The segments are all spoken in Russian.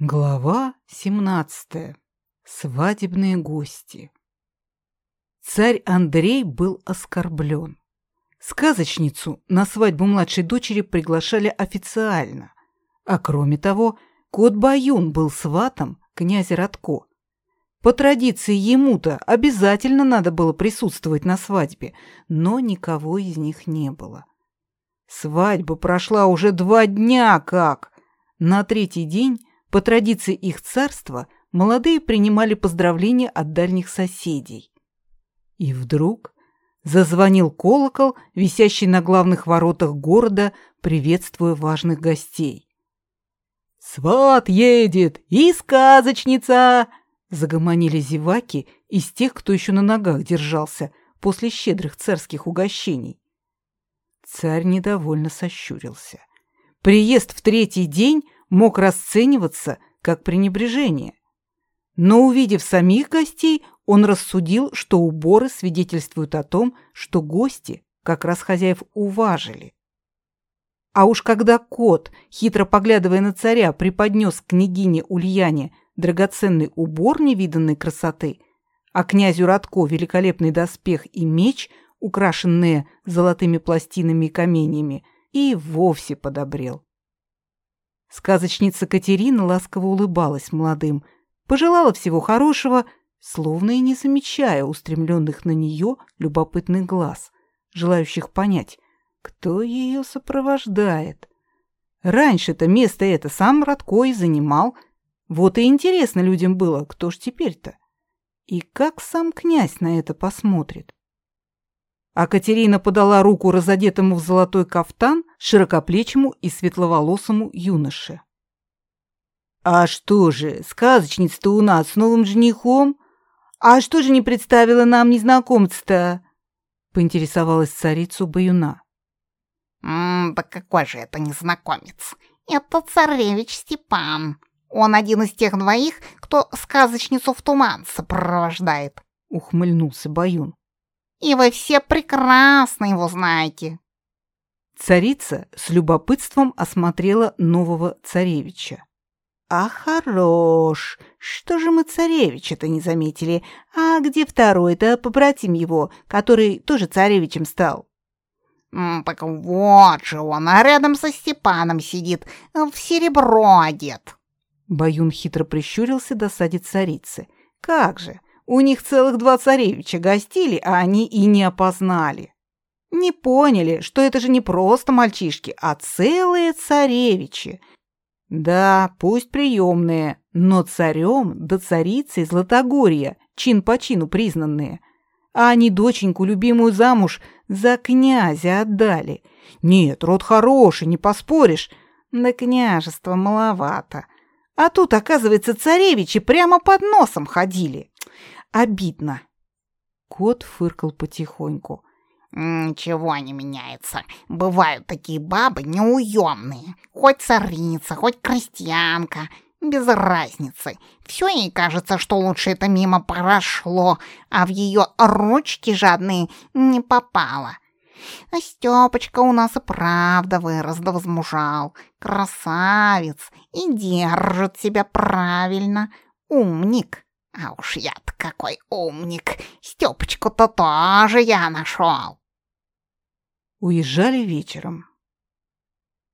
Глава 17. Свадебные гости. Царь Андрей был оскорблен. Сказочницу на свадьбу младшей дочери приглашали официально. А кроме того, кот Баюн был сватом князя Радко. По традиции ему-то обязательно надо было присутствовать на свадьбе, но никого из них не было. Свадьба прошла уже два дня как. На третий день по традиции их царства молодые принимали поздравления от дальних соседей. И вдруг зазвонил колокол, висящий на главных воротах города, приветствуя важных гостей. «Сват едет! И сказочница!» Загомонили зеваки из тех, кто еще на ногах держался после щедрых царских угощений. Царь недовольно сощурился. Приезд в третий день мог расцениваться как пренебрежение. Но увидев самих гостей, он рассудил, что уборы свидетельствуют о том, что гости как раз хозяев уважили. А уж когда кот, хитро поглядывая на царя, преподнес княгине Ульяне драгоценный убор невиданной красоты, а князю Радко великолепный доспех и меч, украшенные золотыми пластинами и каменьями, и вовсе подобрел. Сказочница Катерина ласково улыбалась молодым, пожелала всего хорошего, словно и не замечая устремленных на нее любопытных глаз, желающих понять, кто ее сопровождает. Раньше-то место это сам Радко и занимал. Вот и интересно людям было, кто ж теперь-то. И как сам князь на это посмотрит? А Катерина подала руку разодетому в золотой кафтан широкоплечему и светловолосому юноше. «А что же, сказочница-то у нас с новым женихом? А что же не представила нам незнакомца-то?» — поинтересовалась царицу Баюна. «М да какой же это незнакомец? Это царевич Степан. Он один из тех двоих, кто сказочницу в туман сопровождает», — ухмыльнулся Баюн. «И вы все прекрасно его знаете». Царица с любопытством осмотрела нового царевича. «А хорош! Что же мы царевича-то не заметили? А где второй-то, побратим его, который тоже царевичем стал?» «Так вот же он, а рядом со Степаном сидит, в серебро одет». Баюн хитро прищурился до сади царицы. «Как же! У них целых два царевича гостили, а они и не опознали. Не поняли, что это же не просто мальчишки, а целые царевичи. Да, пусть приемные, но царем да царицей Златогорья, чин по чину признанные. А они доченьку любимую замуж за князя отдали. Нет, род хороший, не поспоришь. На княжество маловато. А тут, оказывается, царевичи прямо под носом ходили. Обидно. Кот фыркал потихоньку. «Ничего не меняется. Бывают такие бабы неуемные. Хоть царица, хоть крестьянка. Без разницы. Все ей кажется, что лучше это мимо прошло, а в ее ручки жадные не попало. А Степочка у нас и правда вырос да возмужал. Красавец и держит себя правильно. Умник. А уж я-то какой умник. Степочку-то тоже я нашел. Уезжали вечером.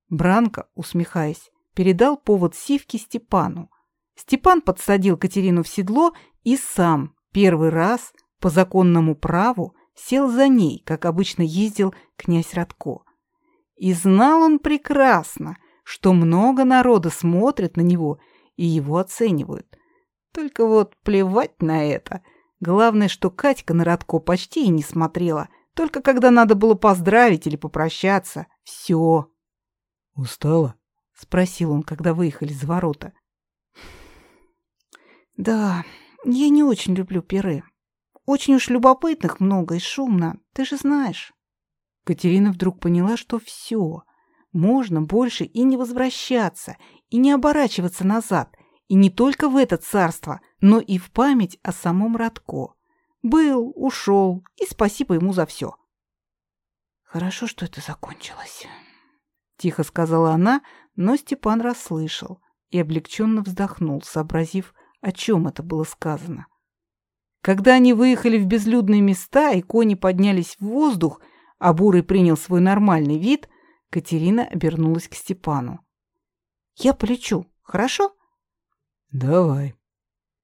Бранко, усмехаясь, передал повод Сивке Степану. Степан подсадил Катерину в седло и сам первый раз по законному праву сел за ней, как обычно ездил князь Радко. И знал он прекрасно, что много народа смотрят на него и его оценивают. Только вот плевать на это. Главное, что Катька на Радко почти и не смотрела – только когда надо было поздравить или попрощаться. Все. «Устала?» — спросил он, когда выехали за ворота. «Да, я не очень люблю пиры. Очень уж любопытных много и шумно, ты же знаешь». Катерина вдруг поняла, что все. Можно больше и не возвращаться, и не оборачиваться назад, и не только в это царство, но и в память о самом Радко. Был, ушел, и спасибо ему за все. Хорошо, что это закончилось. Тихо сказала она, но Степан расслышал и облегченно вздохнул, сообразив, о чем это было сказано. Когда они выехали в безлюдные места и кони поднялись в воздух, а Бурый принял свой нормальный вид, Катерина обернулась к Степану. «Я полечу, хорошо?» «Давай».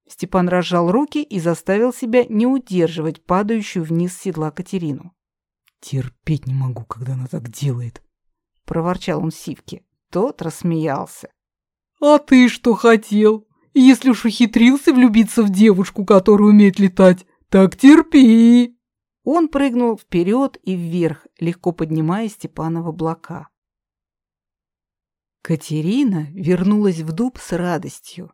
Степан разжал руки и заставил себя не удерживать падающую вниз седла Катерину. «Терпеть не могу, когда она так делает», — проворчал он Сивке. Тот рассмеялся. «А ты что хотел? Если уж ухитрился влюбиться в девушку, которая умеет летать, так терпи!» Он прыгнул вперед и вверх, легко поднимая Степана в облака. Катерина вернулась в дуб с радостью.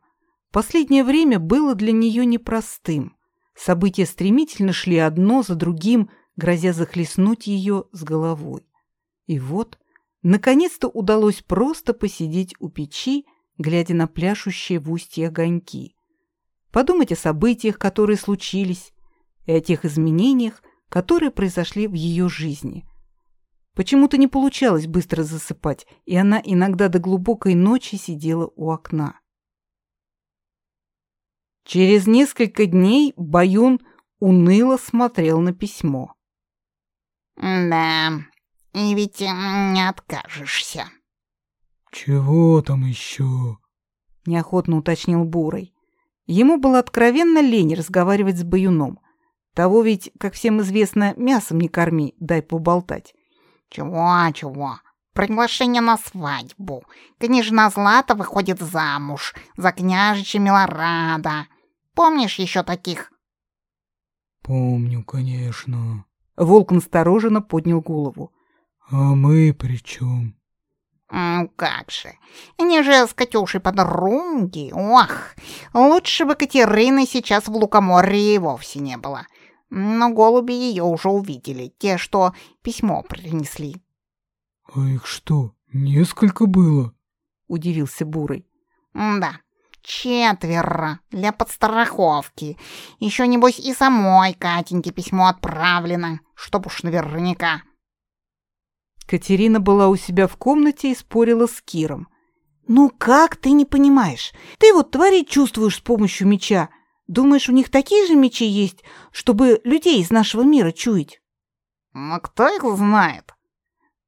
Последнее время было для нее непростым. События стремительно шли одно за другим, грозя захлестнуть ее с головой. И вот, наконец-то удалось просто посидеть у печи, глядя на пляшущие в устье огоньки. Подумать о событиях, которые случились, и о тех изменениях, которые произошли в ее жизни. Почему-то не получалось быстро засыпать, и она иногда до глубокой ночи сидела у окна. Через несколько дней Баюн уныло смотрел на письмо. «Да, и ведь не откажешься». «Чего там еще?» — неохотно уточнил Бурый. Ему было откровенно лень разговаривать с Баюном. Того ведь, как всем известно, мясом не корми, дай поболтать. «Чего, чего? Приглашение на свадьбу. Княжна Злата выходит замуж за княжича Милорада. Помнишь еще таких?» «Помню, конечно». Волк настороженно поднял голову. «А мы при чем?» Ну как же, они же с Катюшей подруги. Ох, лучше бы Катерины сейчас в Лукоморье и вовсе не было. Но голуби ее уже увидели, те, что письмо принесли. А их что, несколько было? Удивился Бурый. Да, четверо для подстраховки. Еще, небось, и самой Катеньке письмо отправлено, чтоб уж наверняка. Катерина была у себя в комнате и спорила с Киром. «Ну как ты не понимаешь? Ты вот творить чувствуешь с помощью меча. Думаешь, у них такие же мечи есть, чтобы людей из нашего мира чуять?» «Ну кто их знает?»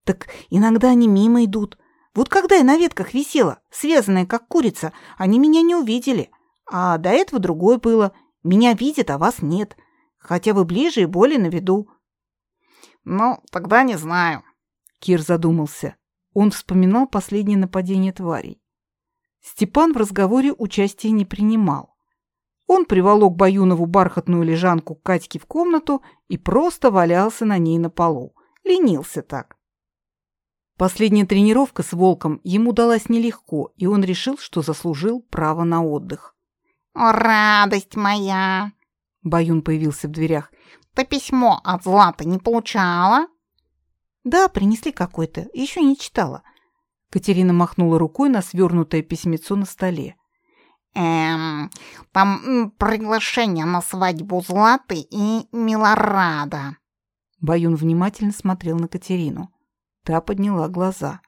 «Так иногда они мимо идут. Вот когда я на ветках висела, связанная как курица, они меня не увидели. А до этого другое было. Меня видят, а вас нет. Хотя вы ближе и более на виду». «Ну, тогда не знаю. Кир задумался. Он вспоминал последнее нападение тварей. Степан в разговоре участия не принимал. Он приволок Баюнову бархатную лежанку Катьке в комнату и просто валялся на ней на полу. Ленился так. Последняя тренировка с волком ему далась нелегко, и он решил, что заслужил право на отдых. «О, радость моя!» Баюн появился в дверях. «Ты письмо от Златы не получала?» «Да, принесли какой-то. Еще не читала». Катерина махнула рукой на свернутое письмецо на столе. «Эм, там приглашение на свадьбу Златы и Милорада». Баюн внимательно смотрел на Катерину. Та подняла глаза.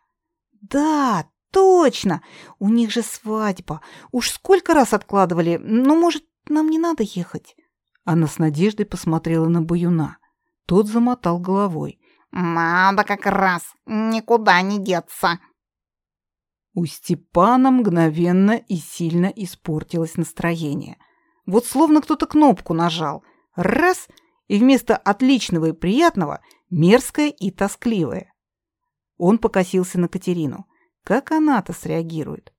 «Да, точно! У них же свадьба. Уж сколько раз откладывали. Ну, может, нам не надо ехать?» Она с надеждой посмотрела на Баюна. Тот замотал головой. Надо как раз, никуда не деться. У Степана мгновенно и сильно испортилось настроение. Вот словно кто-то кнопку нажал. Раз — и вместо отличного и приятного — мерзкое и тоскливое. Он покосился на Катерину. Как она-то среагирует?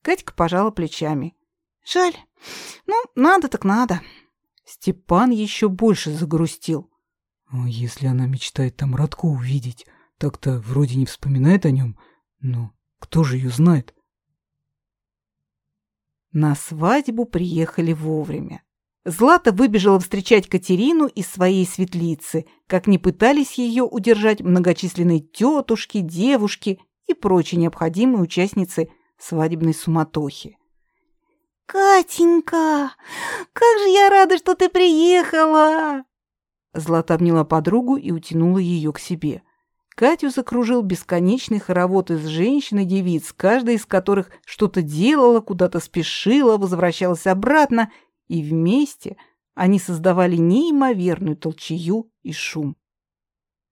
Катька пожала плечами. Жаль. Ну, надо так надо. Степан еще больше загрустил. А если она мечтает там Радко увидеть, так-то вроде не вспоминает о нем, но кто же ее знает? На свадьбу приехали вовремя. Злата выбежала встречать Катерину из своей светлицы, как не пытались ее удержать многочисленные тетушки, девушки и прочие необходимые участницы свадебной суматохи. «Катенька, как же я рада, что ты приехала!» Злата обняла подругу и утянула ее к себе. Катю закружил бесконечный хоровод из женщин и девиц, каждая из которых что-то делала, куда-то спешила, возвращалась обратно, и вместе они создавали неимоверную толчею и шум.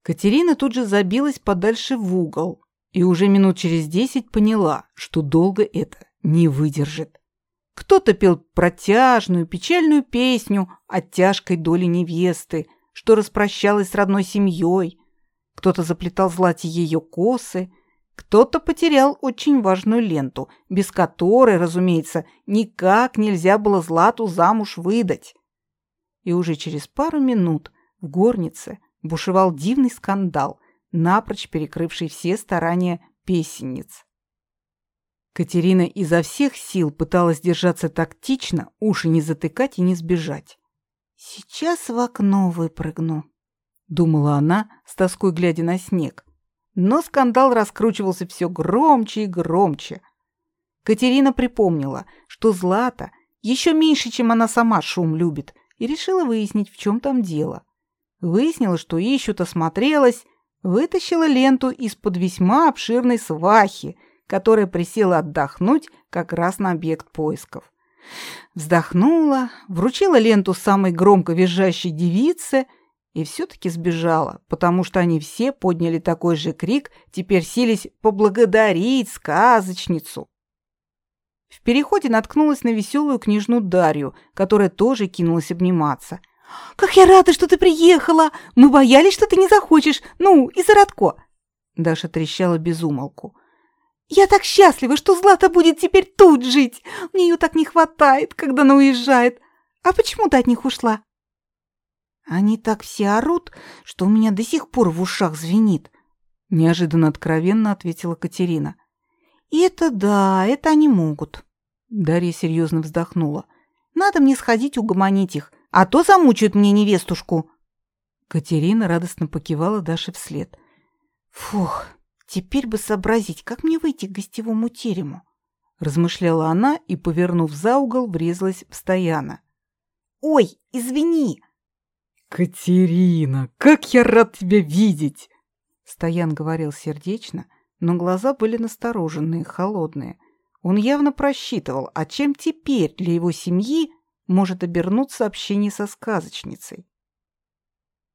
Катерина тут же забилась подальше в угол и уже минут через десять поняла, что долго это не выдержит. Кто-то пел протяжную, печальную песню о тяжкой доле невесты, что распрощалась с родной семьей. Кто-то заплетал злати ее косы, кто-то потерял очень важную ленту, без которой, разумеется, никак нельзя было Злату замуж выдать. И уже через пару минут в горнице бушевал дивный скандал, напрочь перекрывший все старания песенниц. Катерина изо всех сил пыталась держаться тактично, уши не затыкать и не сбежать. «Сейчас в окно выпрыгну», — думала она, с тоской глядя на снег. Но скандал раскручивался все громче и громче. Катерина припомнила, что Злата еще меньше, чем она сама шум любит, и решила выяснить, в чем там дело. Выяснила, что ищут, осмотрелась, вытащила ленту из-под весьма обширной свахи — которая присела отдохнуть как раз на объект поисков. Вздохнула, вручила ленту самой громко визжащей девице и все-таки сбежала, потому что они все подняли такой же крик, теперь сились поблагодарить сказочницу. В переходе наткнулась на веселую княжну Дарью, которая тоже кинулась обниматься. «Как я рада, что ты приехала! Мы боялись, что ты не захочешь! Ну, из-за Радко!» Даша трещала без умолку. Я так счастлива, что Злата будет теперь тут жить. Мне ее так не хватает, когда она уезжает. А почему ты от них ушла? Они так все орут, что у меня до сих пор в ушах звенит. Неожиданно откровенно ответила Катерина. И это да, это они могут. Дарья серьезно вздохнула. Надо мне сходить угомонить их, а то замучают мне невестушку. Катерина радостно покивала Даше вслед. Фух, Теперь бы сообразить, как мне выйти к гостевому терему. Размышляла она и, повернув за угол, врезалась в Стояна. «Ой, извини!» «Катерина, как я рад тебя видеть!» Стоян говорил сердечно, но глаза были настороженные, холодные. Он явно просчитывал, а чем теперь для его семьи может обернуться общение со сказочницей.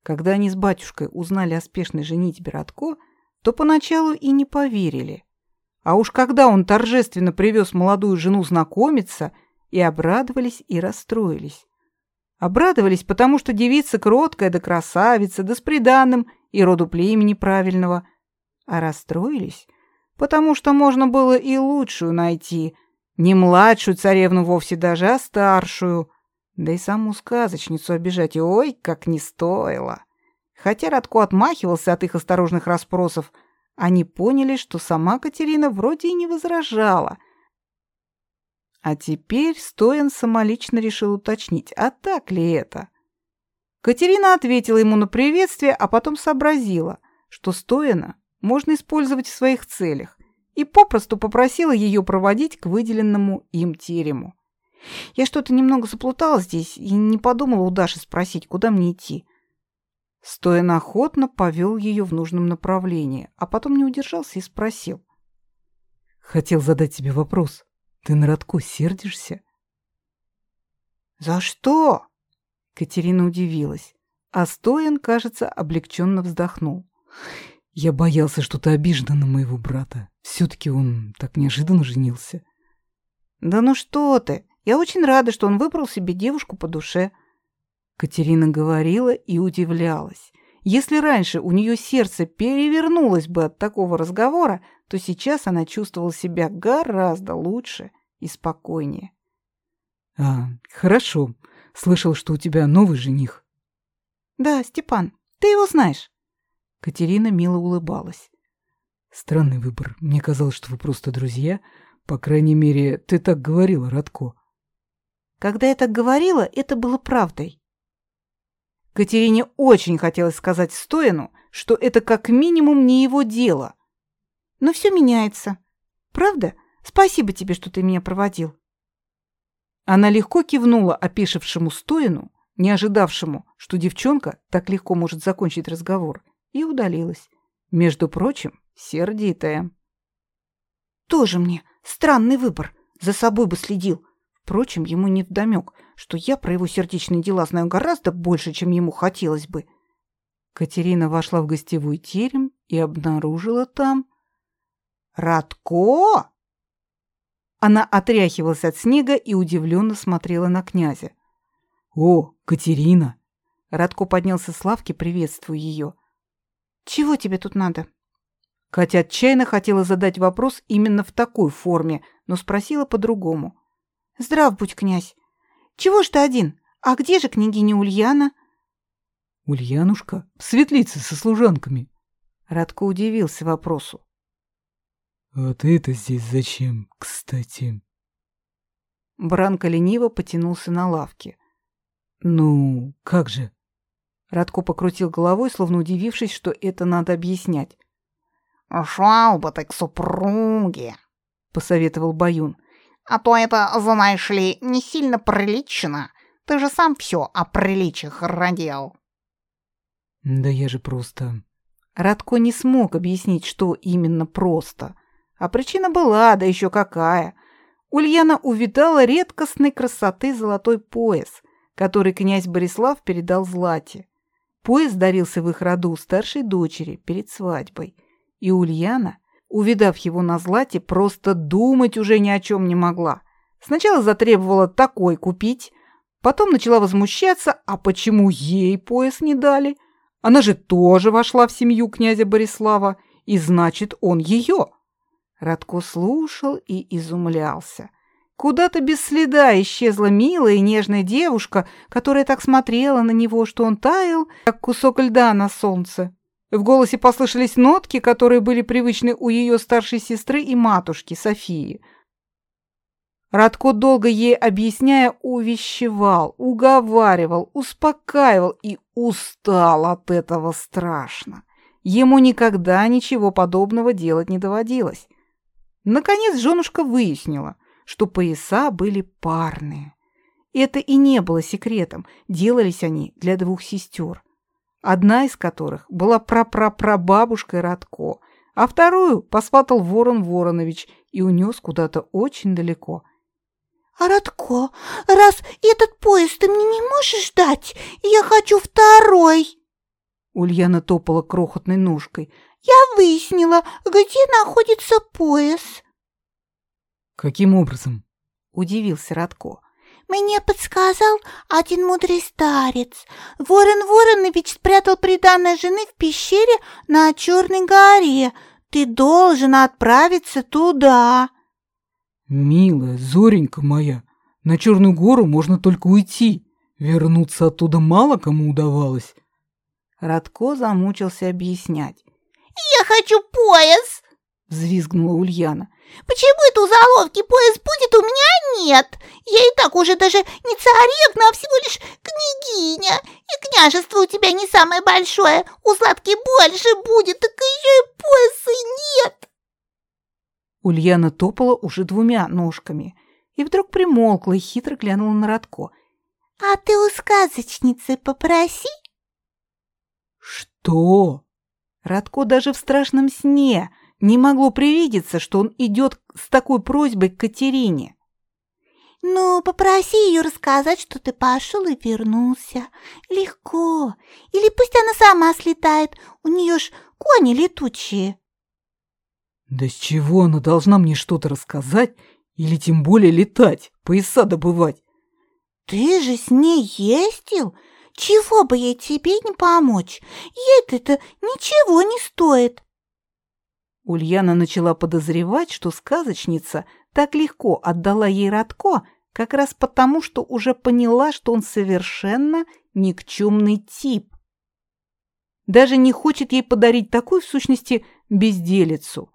Когда они с батюшкой узнали о спешной женитьбе Радко, то поначалу и не поверили. А уж когда он торжественно привез молодую жену знакомиться, и обрадовались, и расстроились. Обрадовались, потому что девица кроткая да красавица, да с приданным и роду племени правильного. А расстроились, потому что можно было и лучшую найти, не младшую царевну вовсе даже, а старшую. Да и саму сказочницу обижать, ой, как не стоило. Хотя Радко отмахивался от их осторожных расспросов, они поняли, что сама Катерина вроде и не возражала. А теперь Стоян самолично решил уточнить, а так ли это? Катерина ответила ему на приветствие, а потом сообразила, что Стояна можно использовать в своих целях, и попросту попросила ее проводить к выделенному им терему. Я что-то немного заплутала здесь и не подумала у Даши спросить, куда мне идти. Стоян охотно повел ее в нужном направлении, а потом не удержался и спросил. «Хотел задать тебе вопрос. Ты на Радко сердишься?» «За что?» Катерина удивилась, а Стоян, кажется, облегченно вздохнул. «Я боялся, что ты обижена на моего брата. Все-таки он так неожиданно женился». «Да ну что ты! Я очень рада, что он выбрал себе девушку по душе». Катерина говорила и удивлялась. Если раньше у нее сердце перевернулось бы от такого разговора, то сейчас она чувствовала себя гораздо лучше и спокойнее. «А, хорошо. Слышал, что у тебя новый жених». «Да, Степан. Ты его знаешь». Катерина мило улыбалась. «Странный выбор. Мне казалось, что вы просто друзья. По крайней мере, ты так говорила, Радко». «Когда я так говорила, это было правдой. Катерине очень хотелось сказать Стояну, что это как минимум не его дело. Но все меняется. Правда? Спасибо тебе, что ты меня проводил. Она легко кивнула опешившему Стояну, не ожидавшему, что девчонка так легко может закончить разговор, и удалилась. Между прочим, сердитая. Тоже мне странный выбор. За собой бы следил. Впрочем, ему не вдомек, что я про его сердечные дела знаю гораздо больше, чем ему хотелось бы. Катерина вошла в гостевой терем и обнаружила там... «Радко!» Она отряхивалась от снега и удивленно смотрела на князя. «О, Катерина!» Радко поднялся с лавки, приветствуя ее. «Чего тебе тут надо?» Катя отчаянно хотела задать вопрос именно в такой форме, но спросила по-другому. «Здрав будь, князь! Чего ж ты один? А где же княгиня Ульяна?» «Ульянушка в светлице со служанками». Радко удивился вопросу. «А ты-то здесь зачем, кстати?» Бранко лениво потянулся на лавке. «Ну, как же?» Радко покрутил головой, словно удивившись, что это надо объяснять. «Шел бы ты к супруге», — посоветовал Баюн. «А то это, знаешь ли, не сильно прилично. Ты же сам все о приличиях родил». «Да я же просто...» Радко не смог объяснить, что именно просто. А причина была, да еще какая. Ульяна увидала редкостной красоты золотой пояс, который князь Борислав передал Злате. Пояс дарился в их роду старшей дочери перед свадьбой — и Ульяна, увидав его на злате, просто думать уже ни о чем не могла. Сначала затребовала такой купить, потом начала возмущаться, а почему ей пояс не дали? Она же тоже вошла в семью князя Борислава, и значит, он ее. Радко слушал и изумлялся. Куда-то без следа исчезла милая и нежная девушка, которая так смотрела на него, что он таял, как кусок льда на солнце. В голосе послышались нотки, которые были привычны у ее старшей сестры и матушки Софии. Радко, долго ей объясняя, увещевал, уговаривал, успокаивал и устал от этого страшно. Ему никогда ничего подобного делать не доводилось. Наконец женушка выяснила, что пояса были парные. Это и не было секретом, делались они для двух сестер одна из которых была прапрапрабабушкой Радко, а вторую посватал Ворон Воронович и унес куда-то очень далеко. «А Радко, раз этот поезд ты мне не можешь дать, я хочу второй!» Ульяна топала крохотной ножкой. «Я выяснила, где находится пояс». «Каким образом?» — удивился Радко. Мне подсказал один мудрый старец. Ворон Воронович спрятал приданное жены в пещере на Черной горе. Ты должен отправиться туда. Милая, Зоренька моя, на Черную гору можно только уйти. Вернуться оттуда мало кому удавалось. Радко замучился объяснять. «Я хочу пояс!» — взвизгнула Ульяна. Почему это у заловки пояс будет, у меня нет? Я и так уже даже не царевна, а всего лишь княгиня. И княжество у тебя не самое большое, у Златки больше будет, так еще и пояса нет. Ульяна топала уже двумя ножками и вдруг примолкла и хитро глянула на Радко. «А ты у сказочницы попроси». «Что?» Радко даже в страшном сне не могло привидеться, что он идет с такой просьбой к Катерине. «Ну, попроси ее рассказать, что ты пошел и вернулся. Легко. Или пусть она сама слетает, у нее ж кони летучие». «Да с чего она должна мне что-то рассказать или тем более летать, пояса добывать?» «Ты же с ней ездил. Чего бы ей тебе не помочь? Ей-то ничего не стоит». Ульяна начала подозревать, что сказочница так легко отдала ей Радко, как раз потому, что уже поняла, что он совершенно никчемный тип. Даже не хочет ей подарить такую, в сущности, безделицу.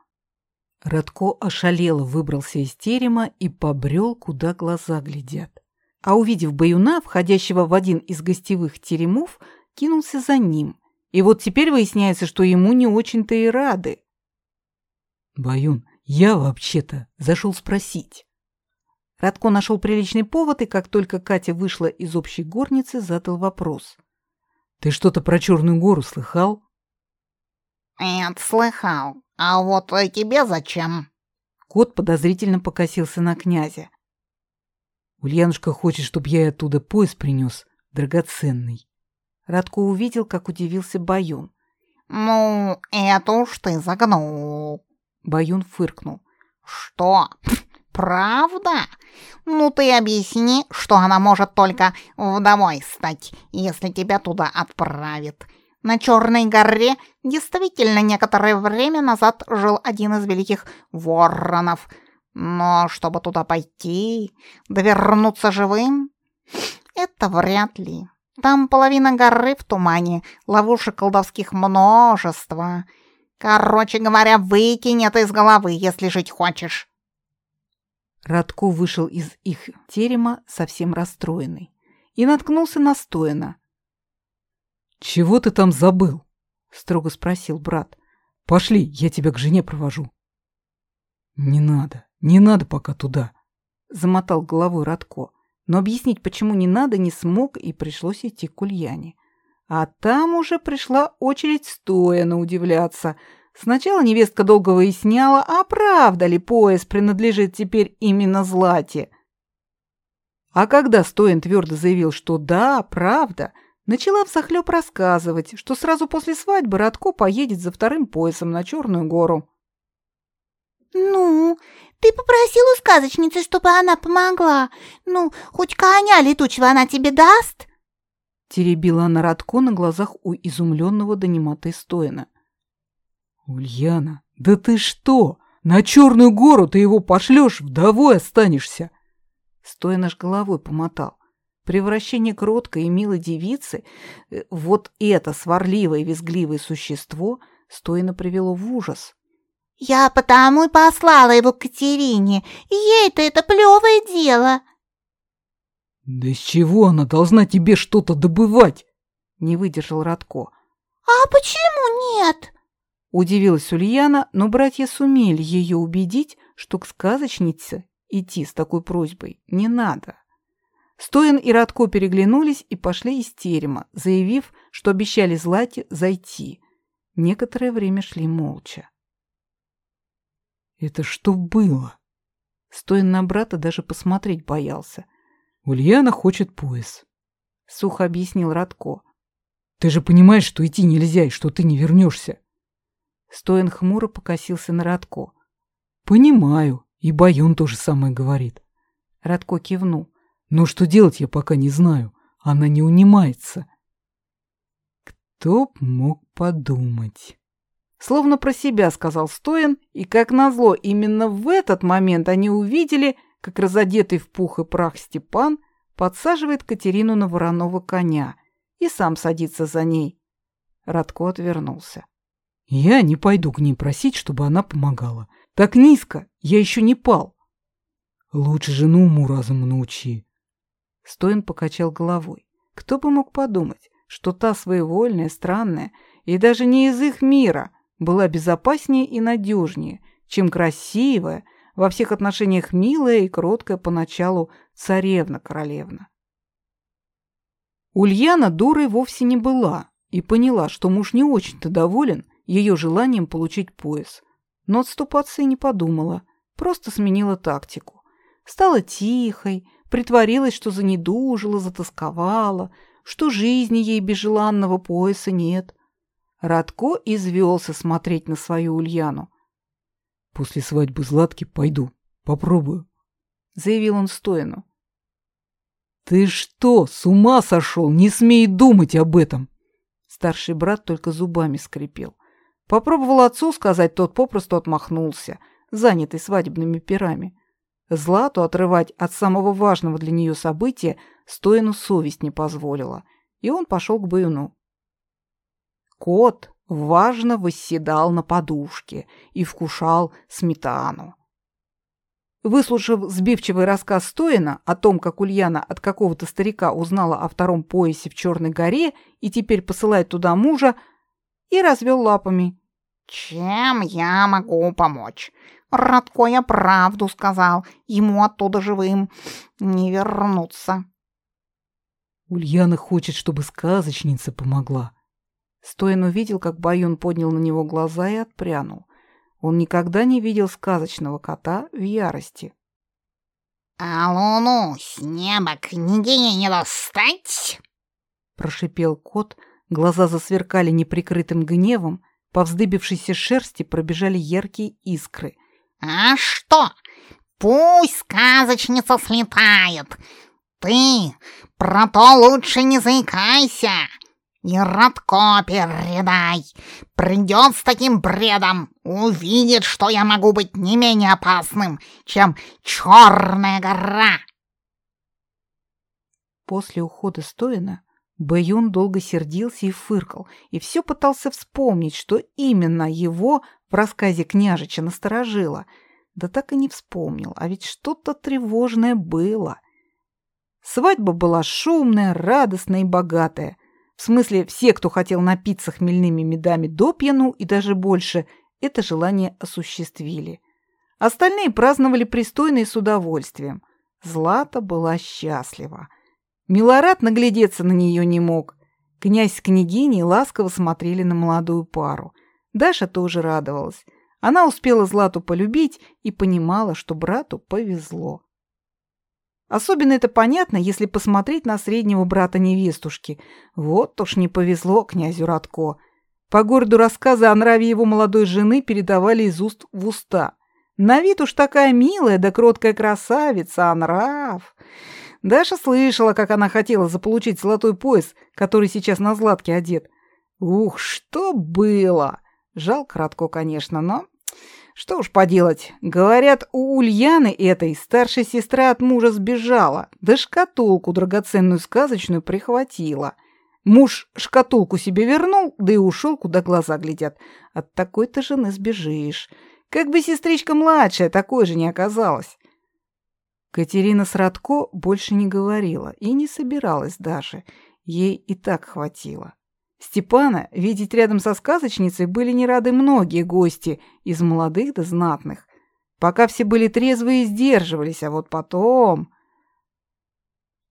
Радко ошалело выбрался из терема и побрел, куда глаза глядят. А увидев баюна, входящего в один из гостевых теремов, кинулся за ним. И вот теперь выясняется, что ему не очень-то и рады. Баюн, я вообще-то зашел спросить. Радко нашел приличный повод, и как только Катя вышла из общей горницы, задал вопрос. Ты что-то про Черную гору слыхал? Это слыхал. А вот и тебе зачем? Кот подозрительно покосился на князя. Ульянушка хочет, чтобы я оттуда пояс принес, драгоценный. Радко увидел, как удивился Баюн. «Ну, это уж ты загнул!» Баюн фыркнул. «Что? Правда? Ну ты объясни, что она может только вдовой стать, если тебя туда отправит. На Черной горе действительно некоторое время назад жил один из великих воронов. Но чтобы туда пойти, да вернуться живым, это вряд ли. Там половина горы в тумане, ловушек колдовских множество. Короче говоря, выкинь это из головы, если жить хочешь. Радко вышел из их терема совсем расстроенный и наткнулся на Стояна. «Чего ты там забыл?» — строго спросил брат. «Пошли, я тебя к жене провожу». «Не надо, не надо пока туда», — замотал головой Радко но объяснить, почему не надо, не смог, и пришлось идти к Ульяне. А там уже пришла очередь стоя удивляться. Сначала невестка долго выясняла, а правда ли пояс принадлежит теперь именно Злате. А когда Стоин твердо заявил, что да, правда, начала взахлеб рассказывать, что сразу после свадьбы Радко поедет за вторым поясом на Черную гору. «Ну, ты попросил у сказочницы, чтобы она помогла. Ну, хоть коня летучего она тебе даст?» Теребила она Радко на глазах у изумленного дониматой Стоина. «Ульяна, да ты что? На Черную гору ты его пошлешь, вдовой останешься!» Стоин аж головой помотал. Превращение кроткой и милой девицы, э, вот это сварливое и визгливое существо, Стоина привело в ужас. Я потому и послала его к Катерине. Ей-то это плевое дело. Да с чего она должна тебе что-то добывать? Не выдержал Радко. А почему нет? Удивилась Ульяна, но братья сумели ее убедить, что к сказочнице идти с такой просьбой не надо. Стоин и Радко переглянулись и пошли из терема, заявив, что обещали Злате зайти. Некоторое время шли молча. Это что было? Стоя на брата, даже посмотреть боялся. Ульяна хочет пояс. Сухо объяснил Радко. Ты же понимаешь, что идти нельзя и что ты не вернешься. Стоян хмуро покосился на Радко. Понимаю, и Баюн тоже самое говорит. Радко кивнул. Но что делать я пока не знаю. Она не унимается. Кто б мог подумать? Словно про себя сказал Стоин, и, как назло, именно в этот момент они увидели, как разодетый в пух и прах Степан подсаживает Катерину на вороного коня и сам садится за ней. Радко отвернулся. «Я не пойду к ней просить, чтобы она помогала. Так низко, я еще не пал. Лучше жену уму разуму научи». Стоин покачал головой. Кто бы мог подумать, что та своевольная, странная и даже не из их мира, была безопаснее и надежнее, чем красивая, во всех отношениях милая и кроткая поначалу царевна-королевна. Ульяна дурой вовсе не была и поняла, что муж не очень-то доволен ее желанием получить пояс. Но отступаться и не подумала, просто сменила тактику. Стала тихой, притворилась, что занедужила, затасковала, что жизни ей без желанного пояса нет – Радко извелся смотреть на свою Ульяну. «После свадьбы Златки пойду, попробую», — заявил он Стоину. «Ты что, с ума сошел? Не смей думать об этом!» Старший брат только зубами скрипел. Попробовал отцу сказать, тот попросту отмахнулся, занятый свадебными пирами. Злату отрывать от самого важного для нее события Стоину совесть не позволила, и он пошел к Баюну. Кот важно восседал на подушке и вкушал сметану. Выслушав сбивчивый рассказ Стоина о том, как Ульяна от какого-то старика узнала о втором поясе в Черной горе и теперь посылает туда мужа, и развел лапами. «Чем я могу помочь? Радко я правду сказал, ему оттуда живым не вернуться». Ульяна хочет, чтобы сказочница помогла, Стоин увидел, как Баюн поднял на него глаза и отпрянул. Он никогда не видел сказочного кота в ярости. «А луну с неба княгине не достать?» Прошипел кот, глаза засверкали неприкрытым гневом, по вздыбившейся шерсти пробежали яркие искры. «А что? Пусть сказочница слетает! Ты про то лучше не заикайся! И Радко передай! Придет с таким бредом, увидит, что я могу быть не менее опасным, чем Черная гора!» После ухода Стоина Бэюн долго сердился и фыркал, и все пытался вспомнить, что именно его в рассказе княжича насторожило. Да так и не вспомнил, а ведь что-то тревожное было. Свадьба была шумная, радостная и богатая. В смысле, все, кто хотел напиться хмельными медами до пьяну и даже больше, это желание осуществили. Остальные праздновали пристойно и с удовольствием. Злата была счастлива. Милорад наглядеться на нее не мог. Князь с княгиней ласково смотрели на молодую пару. Даша тоже радовалась. Она успела Злату полюбить и понимала, что брату повезло. Особенно это понятно, если посмотреть на среднего брата невестушки. Вот уж не повезло князю Радко. По городу рассказы о нраве его молодой жены передавали из уст в уста. На вид уж такая милая да кроткая красавица, а нрав... Даша слышала, как она хотела заполучить золотой пояс, который сейчас на Златке одет. Ух, что было! Жалко Радко, конечно, но... Что уж поделать. Говорят, у Ульяны этой старшая сестра от мужа сбежала, да шкатулку драгоценную сказочную прихватила. Муж шкатулку себе вернул, да и ушел, куда глаза глядят. От такой-то жены сбежишь. Как бы сестричка младшая такой же не оказалась. Катерина Срадко больше не говорила и не собиралась даже. Ей и так хватило. Степана видеть рядом со сказочницей были не рады многие гости, из молодых до знатных. Пока все были трезвы и сдерживались, а вот потом...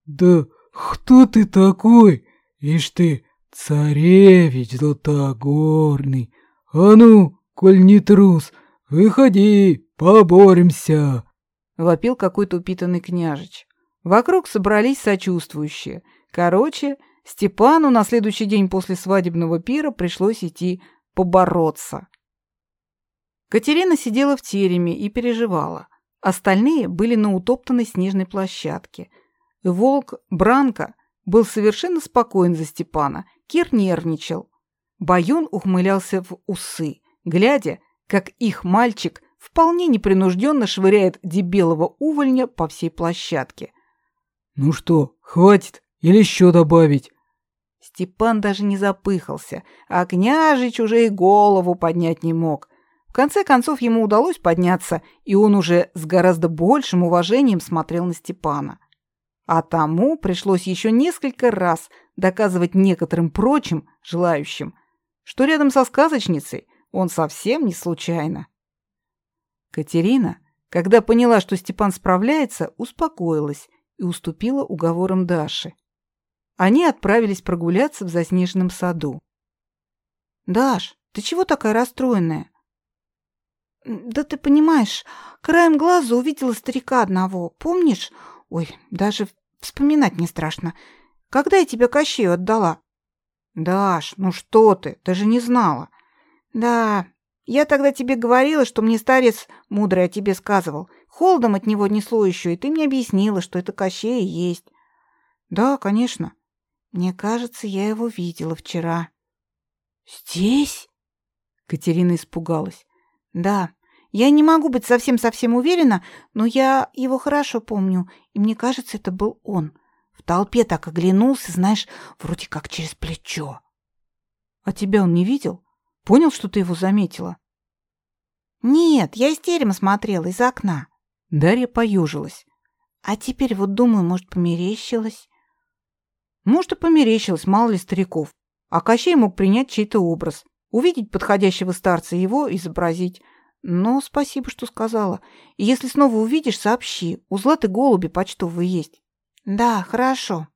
«Да кто ты такой? Ишь ты, царевич златогорный! А ну, коль не трус, выходи, поборемся!» — вопил какой-то упитанный княжич. Вокруг собрались сочувствующие. Короче, Степану на следующий день после свадебного пира пришлось идти побороться. Катерина сидела в тереме и переживала. Остальные были на утоптанной снежной площадке. Волк Бранко был совершенно спокоен за Степана, Кир нервничал. Баюн ухмылялся в усы, глядя, как их мальчик вполне непринужденно швыряет дебелого увольня по всей площадке. «Ну что, хватит? Или еще добавить?» Степан даже не запыхался, а княжич уже и голову поднять не мог. В конце концов ему удалось подняться, и он уже с гораздо большим уважением смотрел на Степана. А тому пришлось еще несколько раз доказывать некоторым прочим желающим, что рядом со сказочницей он совсем не случайно. Катерина, когда поняла, что Степан справляется, успокоилась и уступила уговорам Даши. Они отправились прогуляться в заснеженном саду. «Даш, ты чего такая расстроенная?» «Да ты понимаешь, краем глаза увидела старика одного, помнишь? Ой, даже вспоминать не страшно. Когда я тебя Кащею отдала?» «Даш, ну что ты, ты же не знала». «Да, я тогда тебе говорила, что мне старец мудрый о тебе сказывал. Холодом от него несло еще, и ты мне объяснила, что это Кощей и есть. Да, конечно. Мне кажется, я его видела вчера. Здесь? Катерина испугалась. Да, я не могу быть совсем-совсем уверена, но я его хорошо помню, и мне кажется, это был он. В толпе так оглянулся, знаешь, вроде как через плечо. А тебя он не видел? Понял, что ты его заметила? Нет, я из терема смотрела, из окна. Дарья поежилась. А теперь вот думаю, может, померещилась. Может, и померещилась, мало ли стариков. А Кощей мог принять чей-то образ, увидеть подходящего старца и его изобразить. Но спасибо, что сказала. И если снова увидишь, сообщи. У Златы голуби почтовые есть. Да, хорошо.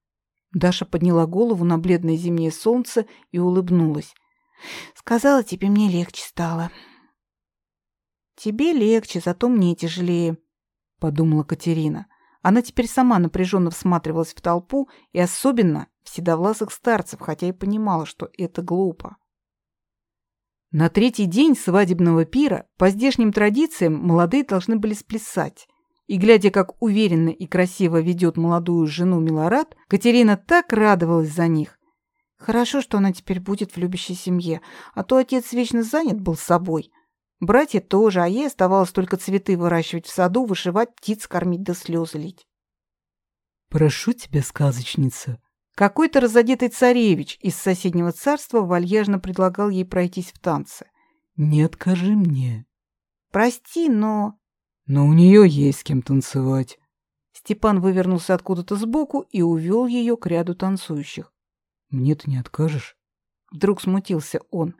Даша подняла голову на бледное зимнее солнце и улыбнулась. Сказала тебе, мне легче стало. Тебе легче, зато мне тяжелее, подумала Катерина. Она теперь сама напряженно всматривалась в толпу и особенно в седовласых старцев, хотя и понимала, что это глупо. На третий день свадебного пира по здешним традициям молодые должны были сплясать. И, глядя, как уверенно и красиво ведет молодую жену Милорад, Катерина так радовалась за них. Хорошо, что она теперь будет в любящей семье, а то отец вечно занят был собой. Братья тоже, а ей оставалось только цветы выращивать в саду, вышивать, птиц кормить да слезы лить. «Прошу тебя, сказочница». Какой-то разодетый царевич из соседнего царства вальяжно предлагал ей пройтись в танцы. «Не откажи мне». «Прости, но...» Но у нее есть с кем танцевать. Степан вывернулся откуда-то сбоку и увел ее к ряду танцующих. Мне ты не откажешь? Вдруг смутился он.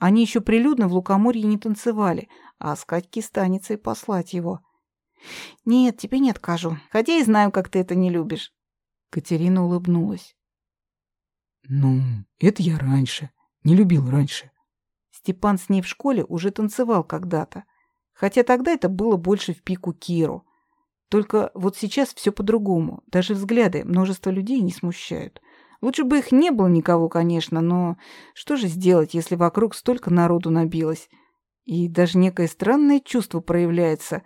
Они еще прилюдно в лукоморье не танцевали, а с Катьки станется и послать его. «Нет, тебе не откажу, хотя и знаю, как ты это не любишь». Катерина улыбнулась. «Ну, это я раньше, не любил раньше». Степан с ней в школе уже танцевал когда-то. Хотя тогда это было больше в пику Киру. Только вот сейчас все по-другому. Даже взгляды множество людей не смущают. Лучше бы их не было никого, конечно, но что же сделать, если вокруг столько народу набилось? И даже некое странное чувство проявляется.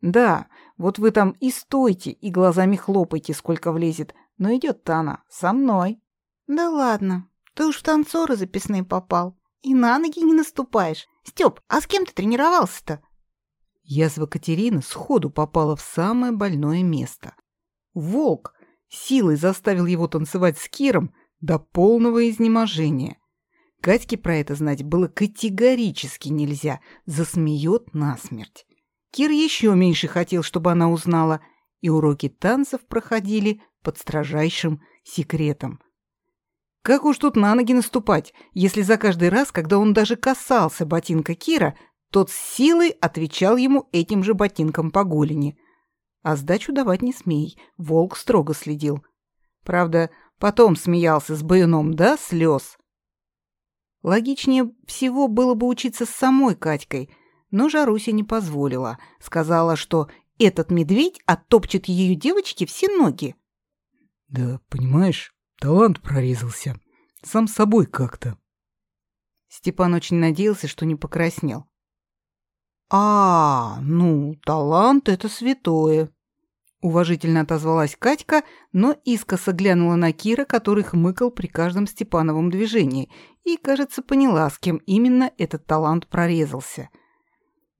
Да, вот вы там и стойте, и глазами хлопайте, сколько влезет, но идет-то она со мной. Да ладно, ты уж в танцоры записные попал. И на ноги не наступаешь. Степ, а с кем ты тренировался-то? Язва Катерины сходу попала в самое больное место. Волк силой заставил его танцевать с Киром до полного изнеможения. Катьке про это знать было категорически нельзя, засмеет насмерть. Кир еще меньше хотел, чтобы она узнала, и уроки танцев проходили под строжайшим секретом. Как уж тут на ноги наступать, если за каждый раз, когда он даже касался ботинка Кира, тот с силой отвечал ему этим же ботинком по голени. А сдачу давать не смей, волк строго следил. Правда, потом смеялся с баюном до слез. Логичнее всего было бы учиться с самой Катькой, но Жаруся не позволила. Сказала, что этот медведь оттопчет ее девочке все ноги. Да, понимаешь, талант прорезался. Сам собой как-то. Степан очень надеялся, что не покраснел. «А, ну, талант — это святое», — уважительно отозвалась Катька, но искоса глянула на Кира, который хмыкал при каждом Степановом движении, и, кажется, поняла, с кем именно этот талант прорезался.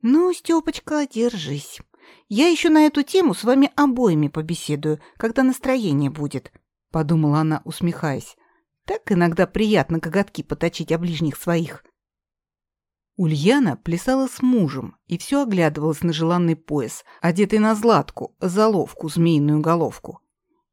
«Ну, Стёпочка, держись. Я еще на эту тему с вами обоими побеседую, когда настроение будет», — подумала она, усмехаясь. «Так иногда приятно коготки поточить о ближних своих». Ульяна плясала с мужем и все оглядывалась на желанный пояс, одетый на златку, заловку, змеиную головку.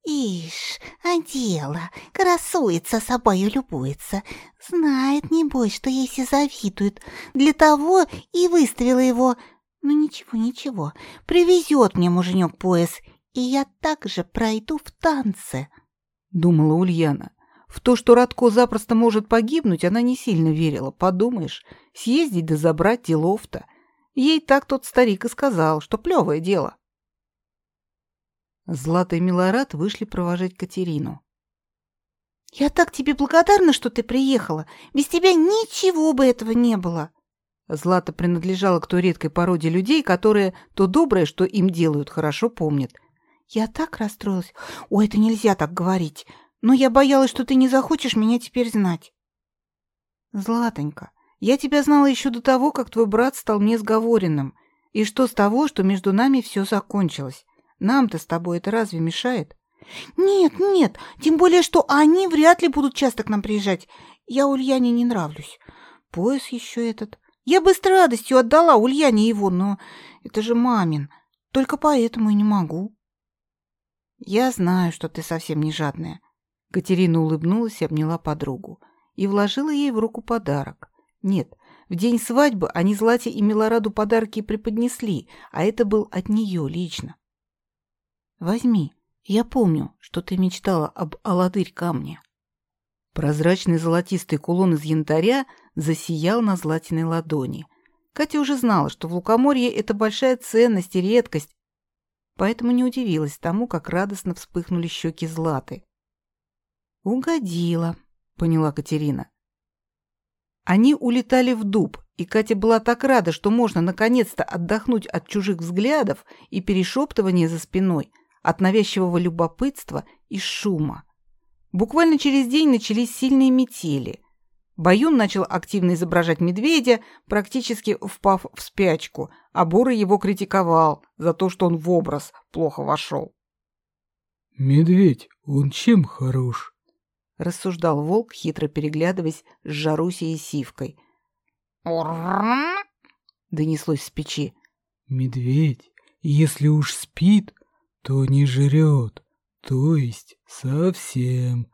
«Ишь, одела, красуется, собою любуется. Знает, небось, что ей все завидуют. Для того и выставила его. Ну ничего, ничего, привезет мне муженек пояс, и я также пройду в танце», — думала Ульяна. В то, что Радко запросто может погибнуть, она не сильно верила. Подумаешь, съездить да забрать делов-то. Ей так тот старик и сказал, что плевое дело. Злата и Милорад вышли провожать Катерину. «Я так тебе благодарна, что ты приехала. Без тебя ничего бы этого не было». Злата принадлежала к той редкой породе людей, которые то доброе, что им делают, хорошо помнят. «Я так расстроилась. Ой, это нельзя так говорить но я боялась, что ты не захочешь меня теперь знать. Златонька, я тебя знала еще до того, как твой брат стал мне сговоренным. И что с того, что между нами все закончилось? Нам-то с тобой это разве мешает? Нет, нет, тем более, что они вряд ли будут часто к нам приезжать. Я Ульяне не нравлюсь. Пояс еще этот. Я бы с радостью отдала Ульяне его, но это же мамин. Только поэтому и не могу. Я знаю, что ты совсем не жадная. Катерина улыбнулась и обняла подругу. И вложила ей в руку подарок. Нет, в день свадьбы они Злате и Милораду подарки преподнесли, а это был от нее лично. «Возьми, я помню, что ты мечтала об Аладырь камне». Прозрачный золотистый кулон из янтаря засиял на златиной ладони. Катя уже знала, что в лукоморье это большая ценность и редкость, поэтому не удивилась тому, как радостно вспыхнули щеки Златы. «Угодила», — поняла Катерина. Они улетали в дуб, и Катя была так рада, что можно наконец-то отдохнуть от чужих взглядов и перешептывания за спиной, от навязчивого любопытства и шума. Буквально через день начались сильные метели. Баюн начал активно изображать медведя, практически впав в спячку, а Бурый его критиковал за то, что он в образ плохо вошел. «Медведь, он чем хорош?» — рассуждал волк, хитро переглядываясь с Жарусей и Сивкой. Донеслось с печи. «Медведь, если уж спит, то не жрет, то есть совсем.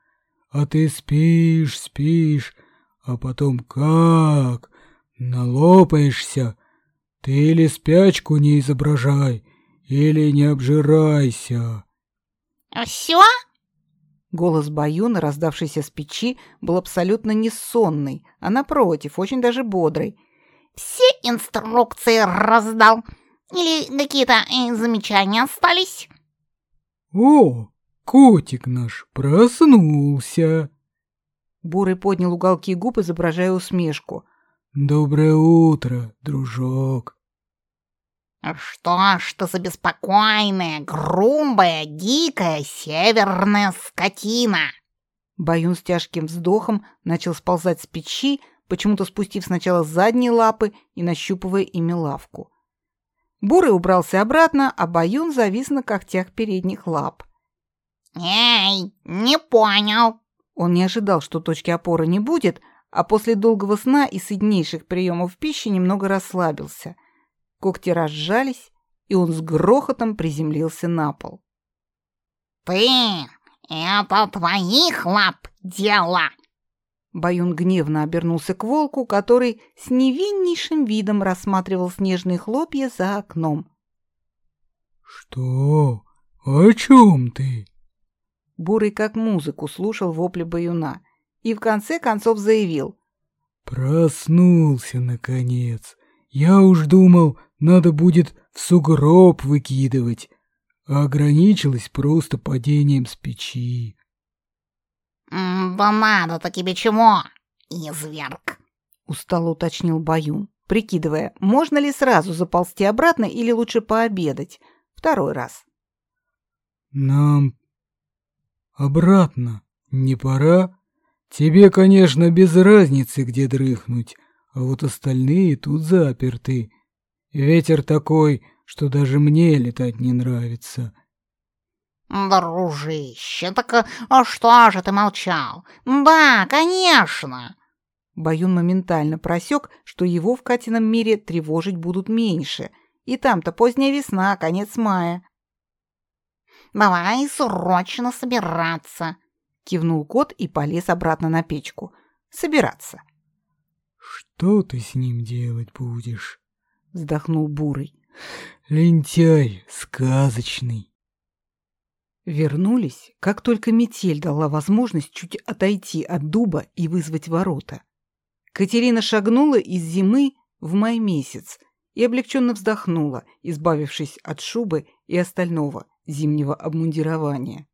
А ты спишь, спишь, а потом как? Налопаешься. Ты или спячку не изображай, или не обжирайся». «Все?» Голос Баюна, раздавшийся с печи, был абсолютно не сонный, а напротив, очень даже бодрый. «Все инструкции раздал? Или какие-то э, замечания остались?» «О, котик наш проснулся!» Бурый поднял уголки губ, изображая усмешку. «Доброе утро, дружок!» «Что ж ты за беспокойная, грубая, дикая северная скотина?» Баюн с тяжким вздохом начал сползать с печи, почему-то спустив сначала задние лапы и нащупывая ими лавку. Бурый убрался обратно, а Баюн завис на когтях передних лап. «Эй, не понял!» Он не ожидал, что точки опоры не будет, а после долгого сна и сильнейших приемов пищи немного расслабился. Когти разжались, и он с грохотом приземлился на пол. «Ты! Это твоих лап дело!» Баюн гневно обернулся к волку, который с невиннейшим видом рассматривал снежные хлопья за окном. «Что? О чем ты?» Бурый как музыку слушал вопли Баюна и в конце концов заявил. «Проснулся, наконец. Я уж думал, надо будет в сугроб выкидывать, а ограничилась просто падением с печи. «Да надо-то тебе чего, изверг?» — устало уточнил Баюн, прикидывая, можно ли сразу заползти обратно или лучше пообедать. Второй раз. «Нам обратно не пора? Тебе, конечно, без разницы, где дрыхнуть, а вот остальные тут заперты. Ветер такой, что даже мне летать не нравится. Дружище, так а что же ты молчал? Да, конечно. Баюн моментально просек, что его в Катином мире тревожить будут меньше. И там-то поздняя весна, конец мая. Давай срочно собираться. Кивнул кот и полез обратно на печку. Собираться. Что ты с ним делать будешь? Вздохнул Бурый. Лентяй сказочный. Вернулись, как только метель дала возможность чуть отойти от дуба и вызвать ворота. Катерина шагнула из зимы в май месяц и облегченно вздохнула, избавившись от шубы и остального зимнего обмундирования.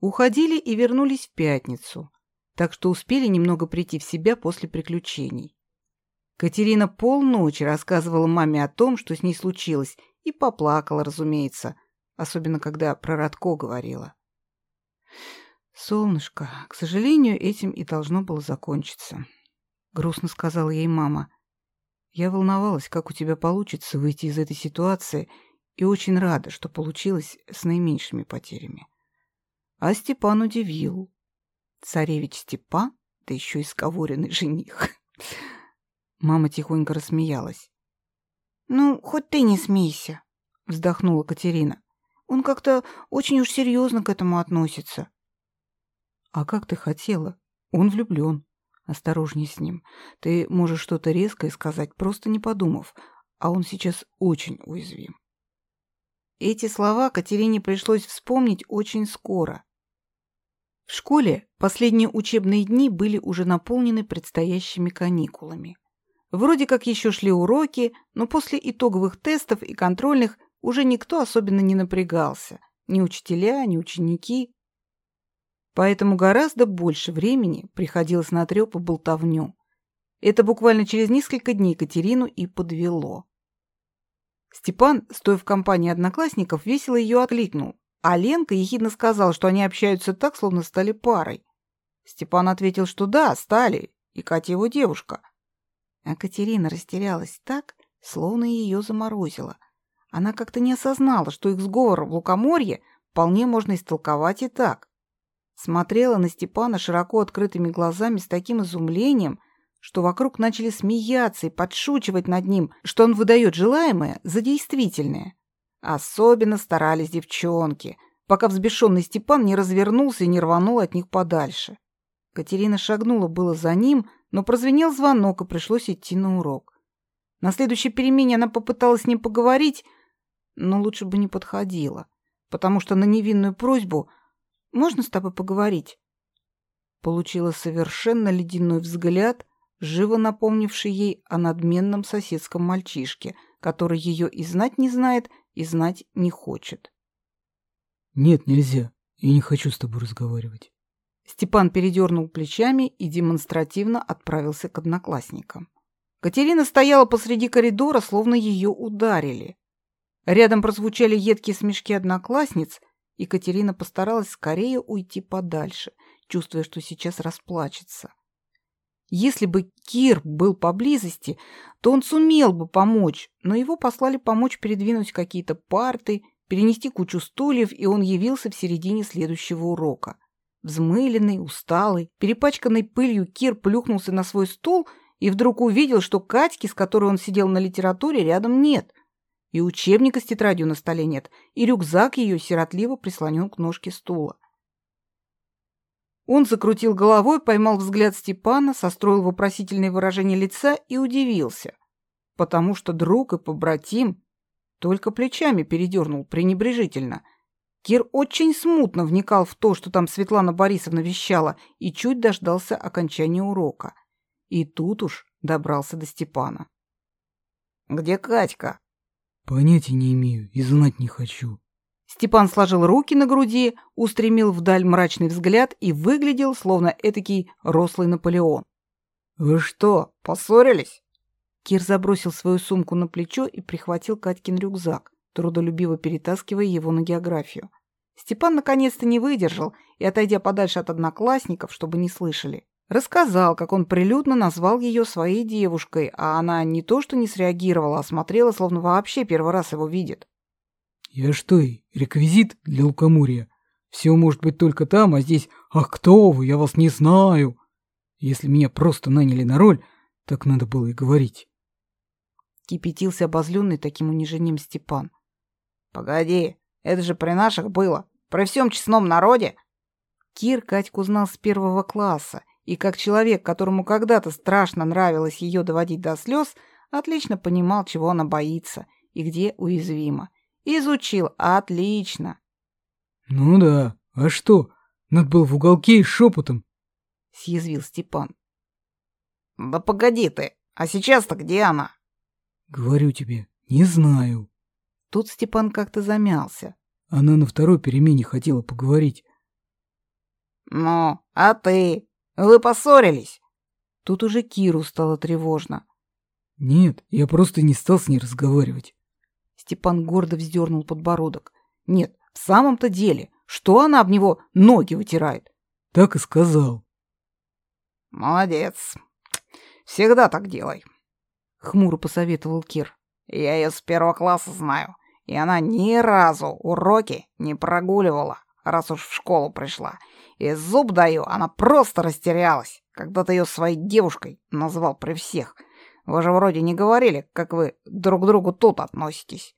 Уходили и вернулись в пятницу, так что успели немного прийти в себя после приключений. Катерина полночи рассказывала маме о том, что с ней случилось, и поплакала, разумеется, особенно когда про Радко говорила. «Солнышко, к сожалению, этим и должно было закончиться», — грустно сказала ей мама. «Я волновалась, как у тебя получится выйти из этой ситуации, и очень рада, что получилось с наименьшими потерями». А Степан удивил. Царевич Степан, да еще и сковоренный жених. Мама тихонько рассмеялась. «Ну, хоть ты не смейся», — вздохнула Катерина. «Он как-то очень уж серьезно к этому относится». «А как ты хотела? Он влюблен. Осторожней с ним. Ты можешь что-то резкое сказать, просто не подумав, а он сейчас очень уязвим». Эти слова Катерине пришлось вспомнить очень скоро. В школе последние учебные дни были уже наполнены предстоящими каникулами. Вроде как еще шли уроки, но после итоговых тестов и контрольных уже никто особенно не напрягался. Ни учителя, ни ученики. Поэтому гораздо больше времени приходилось на трёп и болтовню. Это буквально через несколько дней Катерину и подвело. Степан, стоя в компании одноклассников, весело ее окликнул, а Ленка ехидно сказала, что они общаются так, словно стали парой. Степан ответил, что да, стали, и Катя его девушка. А Катерина растерялась так, словно ее заморозило. Она как-то не осознала, что их сговор в Лукоморье вполне можно истолковать и так. Смотрела на Степана широко открытыми глазами с таким изумлением, что вокруг начали смеяться и подшучивать над ним, что он выдает желаемое за действительное. Особенно старались девчонки, пока взбешенный Степан не развернулся и не рванул от них подальше. Катерина шагнула было за ним, но прозвенел звонок, и пришлось идти на урок. На следующей перемене она попыталась с ним поговорить, но лучше бы не подходила, потому что на невинную просьбу «Можно с тобой поговорить?» получила совершенно ледяной взгляд, живо напомнивший ей о надменном соседском мальчишке, который ее и знать не знает, и знать не хочет. Нет, нельзя. Я не хочу с тобой разговаривать. Степан передернул плечами и демонстративно отправился к одноклассникам. Катерина стояла посреди коридора, словно ее ударили. Рядом прозвучали едкие смешки одноклассниц, и Катерина постаралась скорее уйти подальше, чувствуя, что сейчас расплачется. Если бы Кир был поблизости, то он сумел бы помочь, но его послали помочь передвинуть какие-то парты, перенести кучу стульев, и он явился в середине следующего урока. Взмыленный, усталый, перепачканный пылью Кир плюхнулся на свой стул и вдруг увидел, что Катьки, с которой он сидел на литературе, рядом нет. И учебника с тетрадью на столе нет, и рюкзак ее сиротливо прислонен к ножке стула. Он закрутил головой, поймал взгляд Степана, состроил вопросительное выражение лица и удивился, потому что друг и побратим только плечами передернул пренебрежительно. Кир очень смутно вникал в то, что там Светлана Борисовна вещала, и чуть дождался окончания урока. И тут уж добрался до Степана. «Где Катька?» «Понятия не имею и знать не хочу», Степан сложил руки на груди, устремил вдаль мрачный взгляд и выглядел, словно этакий рослый Наполеон. «Вы что, поссорились?» Кир забросил свою сумку на плечо и прихватил Катькин рюкзак, трудолюбиво перетаскивая его на географию. Степан наконец-то не выдержал и, отойдя подальше от одноклассников, чтобы не слышали, рассказал, как он прилюдно назвал ее своей девушкой, а она не то что не среагировала, а смотрела, словно вообще первый раз его видит. Я что, реквизит для лукоморья? Все может быть только там, а здесь «Ах, кто вы? Я вас не знаю!» Если меня просто наняли на роль, так надо было и говорить. Кипятился обозленный таким унижением Степан. «Погоди, это же при наших было, при всем честном народе!» Кир Катьку знал с первого класса, и как человек, которому когда-то страшно нравилось ее доводить до слез, отлично понимал, чего она боится и где уязвима. Изучил. Отлично. Ну да. А что? Надо было в уголке и шепотом. Съязвил Степан. Да погоди ты. А сейчас-то где она? Говорю тебе, не знаю. Тут Степан как-то замялся. Она на второй перемене хотела поговорить. Ну, а ты? Вы поссорились? Тут уже Киру стало тревожно. Нет, я просто не стал с ней разговаривать. Степан гордо вздернул подбородок. Нет, в самом-то деле, что она об него ноги вытирает? Так и сказал. Молодец. Всегда так делай. Хмуро посоветовал Кир. Я ее с первого класса знаю, и она ни разу уроки не прогуливала, раз уж в школу пришла. И зуб даю, она просто растерялась, когда ты ее своей девушкой назвал при всех — вы же вроде не говорили, как вы друг к другу тут относитесь.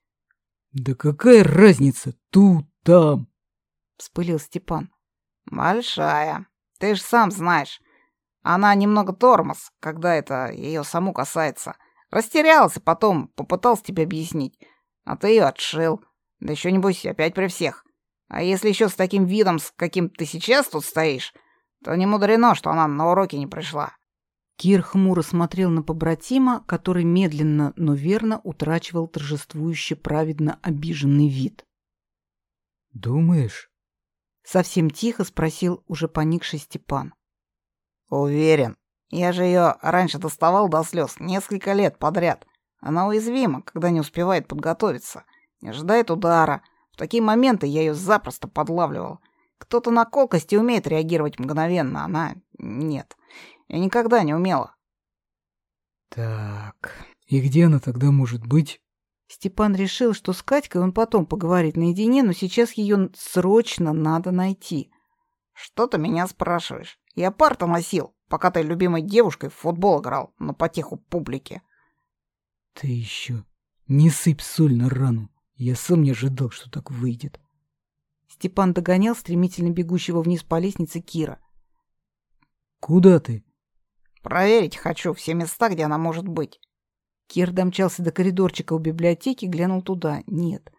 Да какая разница тут, там? Вспылил Степан. Большая. Ты же сам знаешь. Она немного тормоз, когда это ее саму касается. Растерялся, потом попытался тебе объяснить. А ты ее отшил. Да еще небось опять при всех. А если еще с таким видом, с каким ты сейчас тут стоишь, то не мудрено, что она на уроки не пришла. Кир хмуро смотрел на побратима, который медленно, но верно утрачивал торжествующе праведно обиженный вид. «Думаешь?» — совсем тихо спросил уже поникший Степан. «Уверен. Я же ее раньше доставал до слез несколько лет подряд. Она уязвима, когда не успевает подготовиться, не ожидает удара. В такие моменты я ее запросто подлавливал. Кто-то на колкости умеет реагировать мгновенно, она нет. Я никогда не умела. Так, и где она тогда может быть? Степан решил, что с Катькой он потом поговорит наедине, но сейчас ее срочно надо найти. Что ты меня спрашиваешь? Я парта носил, пока ты любимой девушкой в футбол играл на потеху публики. Ты еще не сыпь соль на рану. Я сам не ожидал, что так выйдет. Степан догонял стремительно бегущего вниз по лестнице Кира. Куда ты? Проверить хочу все места, где она может быть. Кир домчался до коридорчика у библиотеки, глянул туда. Нет.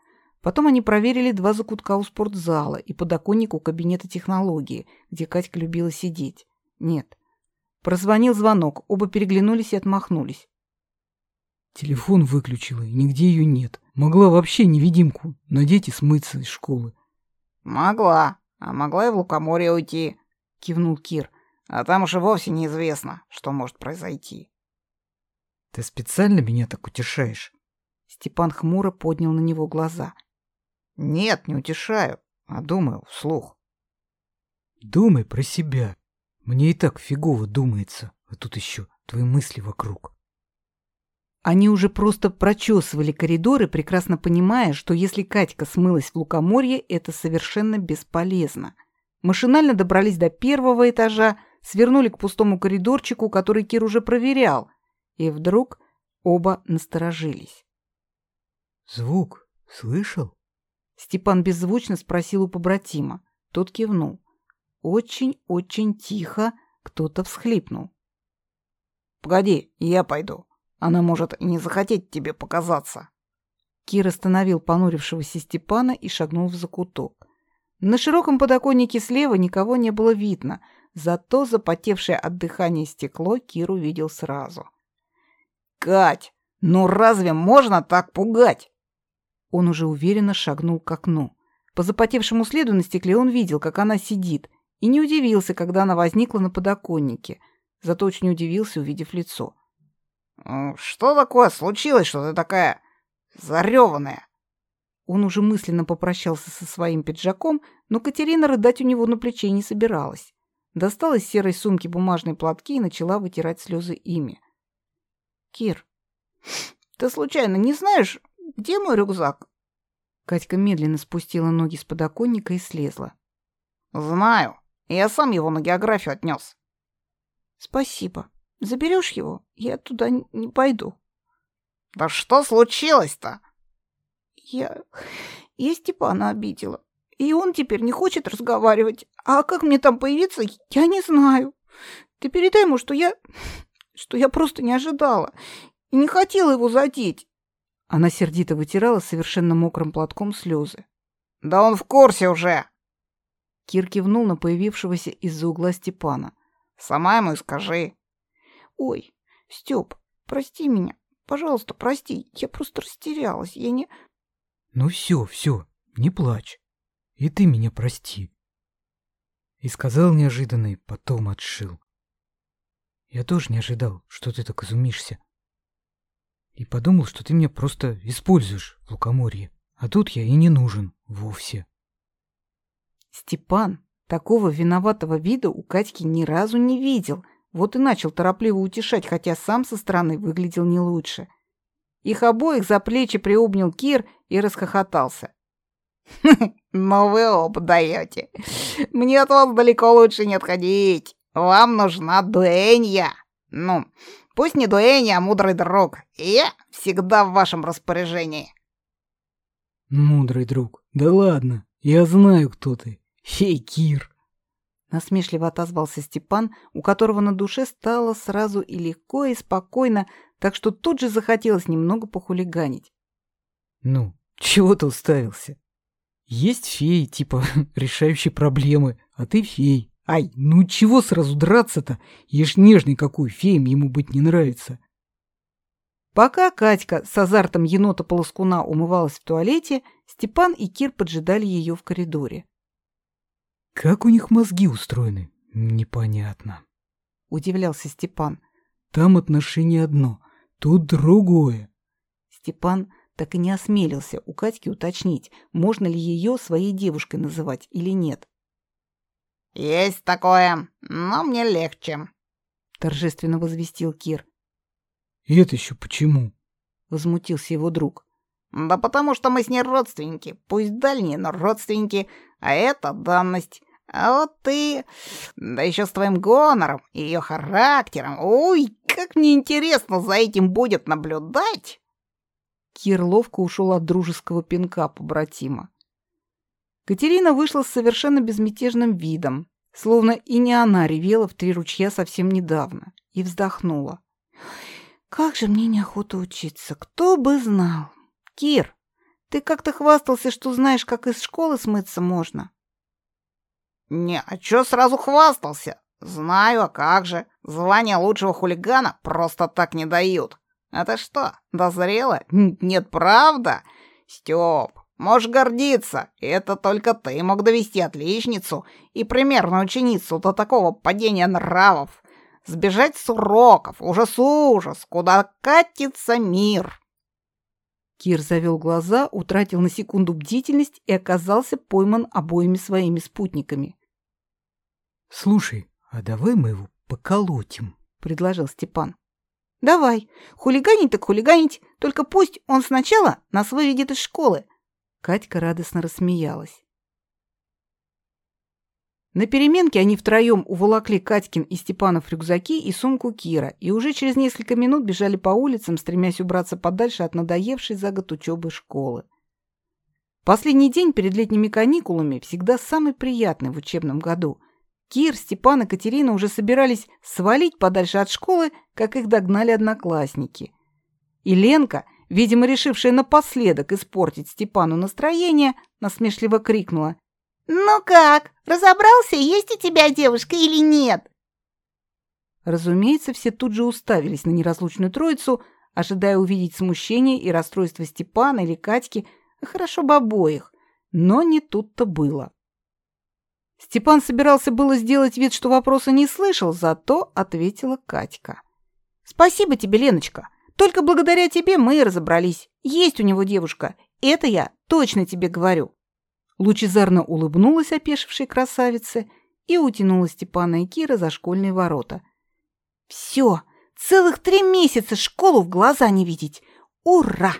Потом они проверили два закутка у спортзала и подоконник у кабинета технологии, где Катька любила сидеть. Нет. Прозвонил звонок, оба переглянулись и отмахнулись. Телефон выключила, и нигде ее нет. Могла вообще невидимку надеть и смыться из школы. Могла, а могла и в лукоморье уйти, кивнул Кир. А там уже вовсе неизвестно, что может произойти. Ты специально меня так утешаешь? Степан хмуро поднял на него глаза. Нет, не утешаю, а думаю вслух. Думай про себя. Мне и так фигово думается, а тут еще твои мысли вокруг. Они уже просто прочесывали коридоры, прекрасно понимая, что если Катька смылась в лукоморье, это совершенно бесполезно. Машинально добрались до первого этажа, свернули к пустому коридорчику, который Кир уже проверял, и вдруг оба насторожились. «Звук слышал?» Степан беззвучно спросил у побратима. Тот кивнул. Очень-очень тихо кто-то всхлипнул. «Погоди, я пойду. Она может не захотеть тебе показаться». Кир остановил понурившегося Степана и шагнул в закуток. На широком подоконнике слева никого не было видно, зато запотевшее от дыхания стекло Кир увидел сразу. «Кать, ну разве можно так пугать?» Он уже уверенно шагнул к окну. По запотевшему следу на стекле он видел, как она сидит, и не удивился, когда она возникла на подоконнике. Зато очень удивился, увидев лицо. «Что такое случилось, что ты такая зареванная?» Он уже мысленно попрощался со своим пиджаком, но Катерина рыдать у него на плече не собиралась. Достала из серой сумки бумажные платки и начала вытирать слезы ими. «Кир, ты случайно не знаешь, где мой рюкзак?» Катька медленно спустила ноги с подоконника и слезла. «Знаю. Я сам его на географию отнес». «Спасибо. Заберешь его? Я туда не пойду». «Да что случилось-то?» Я... Я Степана обидела. И он теперь не хочет разговаривать. А как мне там появиться, я не знаю. Ты передай ему, что я... Что я просто не ожидала. И не хотела его задеть. Она сердито вытирала совершенно мокрым платком слезы. «Да он в курсе уже!» Кир кивнул на появившегося из-за угла Степана. «Сама ему и скажи». «Ой, Степ, прости меня. Пожалуйста, прости. Я просто растерялась. Я не...» Ну все, все, не плачь. И ты меня прости. И сказал неожиданно, и потом отшил. Я тоже не ожидал, что ты так изумишься. И подумал, что ты меня просто используешь в лукоморье. А тут я и не нужен вовсе. Степан такого виноватого вида у Катьки ни разу не видел. Вот и начал торопливо утешать, хотя сам со стороны выглядел не лучше. Их обоих за плечи приобнял Кир и расхохотался. «Ну вы оба даете. Мне от вас далеко лучше не отходить. Вам нужна дуэнья. Ну, пусть не дуэнья, а мудрый друг. Я всегда в вашем распоряжении». «Мудрый друг? Да ладно, я знаю, кто ты. Эй, Кир!» Насмешливо отозвался Степан, у которого на душе стало сразу и легко, и спокойно, так что тут же захотелось немного похулиганить. «Ну, чего ты уставился? Есть феи, типа, решающие проблемы, а ты фей. Ай, ну чего сразу драться-то? Ешь нежный какой, феем ему быть не нравится. Пока Катька с азартом енота-полоскуна умывалась в туалете, Степан и Кир поджидали ее в коридоре. Как у них мозги устроены? Непонятно. Удивлялся Степан. Там отношение одно, тут другое. Степан так и не осмелился у Катьки уточнить, можно ли ее своей девушкой называть или нет. «Есть такое, но мне легче», — торжественно возвестил Кир. «Это еще почему?» — возмутился его друг. «Да потому что мы с ней родственники, пусть дальние, но родственники, а это данность. А вот ты, да еще с твоим гонором и ее характером, ой, как мне интересно за этим будет наблюдать!» Кир ловко ушел от дружеского пинка побратима. Катерина вышла с совершенно безмятежным видом, словно и не она ревела в три ручья совсем недавно, и вздохнула. «Как же мне неохота учиться, кто бы знал! Кир, ты как-то хвастался, что знаешь, как из школы смыться можно». «Не, а чё сразу хвастался? Знаю, а как же? Звание лучшего хулигана просто так не дают. Это что, дозрело? Нет, правда? Стёп, можешь гордиться. Это только ты мог довести отличницу и примерную ученицу до такого падения нравов. Сбежать с уроков, ужас-ужас, куда катится мир. Кир завел глаза, утратил на секунду бдительность и оказался пойман обоими своими спутниками. «Слушай, а давай мы его поколотим», — предложил Степан. Давай, хулиганить так хулиганить, только пусть он сначала нас выведет из школы. Катька радостно рассмеялась. На переменке они втроем уволокли Катькин и Степанов рюкзаки и сумку Кира и уже через несколько минут бежали по улицам, стремясь убраться подальше от надоевшей за год учебы школы. Последний день перед летними каникулами всегда самый приятный в учебном году – Кир, Степан и Катерина уже собирались свалить подальше от школы, как их догнали одноклассники. И Ленка, видимо, решившая напоследок испортить Степану настроение, насмешливо крикнула. «Ну как, разобрался, есть у тебя девушка или нет?» Разумеется, все тут же уставились на неразлучную троицу, ожидая увидеть смущение и расстройство Степана или Катьки, хорошо бы обоих, но не тут-то было. Степан собирался было сделать вид, что вопроса не слышал, зато ответила Катька. «Спасибо тебе, Леночка. Только благодаря тебе мы и разобрались. Есть у него девушка. Это я точно тебе говорю». Лучезарно улыбнулась опешившей красавице и утянула Степана и Кира за школьные ворота. «Все, целых три месяца школу в глаза не видеть. Ура!»